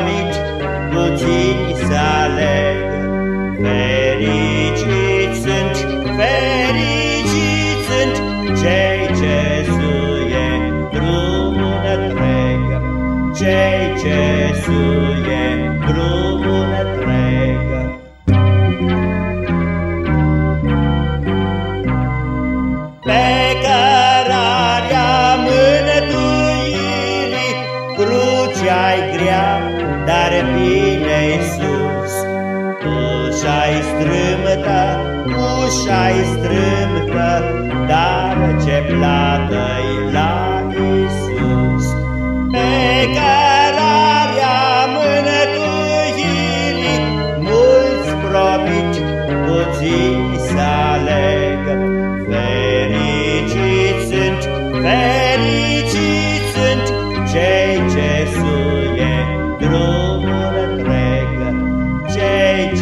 mulți promit, puțini să aleg. Fericiți sunt, fericiți sunt cei ce suie drumul întreg, cei ce suie drumul întreg. Pe bine sus. Ușa-i strâmtă, ușa-i strâmtă, dar ce plată-i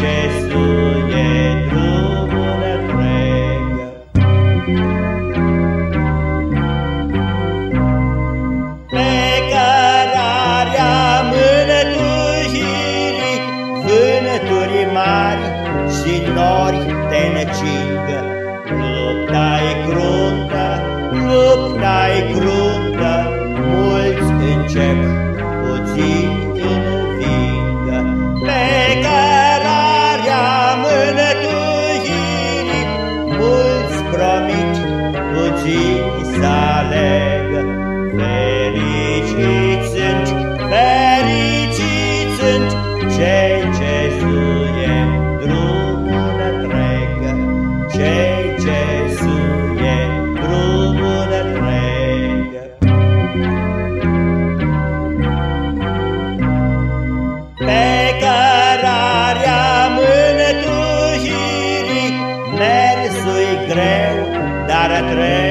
cei ce suie drumul întreg. Pe cărarea mânătuirii, vânături mari și nori te necing. Lupta-i cruntă, lupta-i cruntă, mulți încep, puțini puțini să aleg. Fericiți sunt, fericiți sunt cei ce suie drumul întreg, cei ce suie drumul întreg. Pe cărarea mânătuirii, mersul-i greu, dar trecător.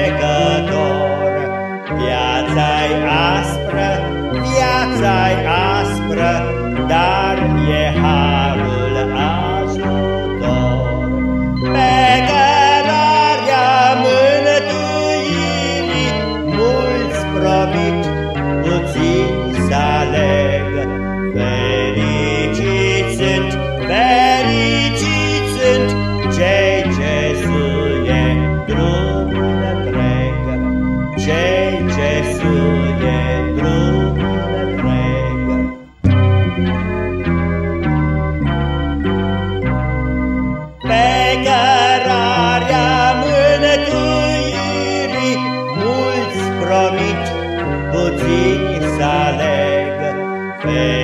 Viața-i aspră, dar mulți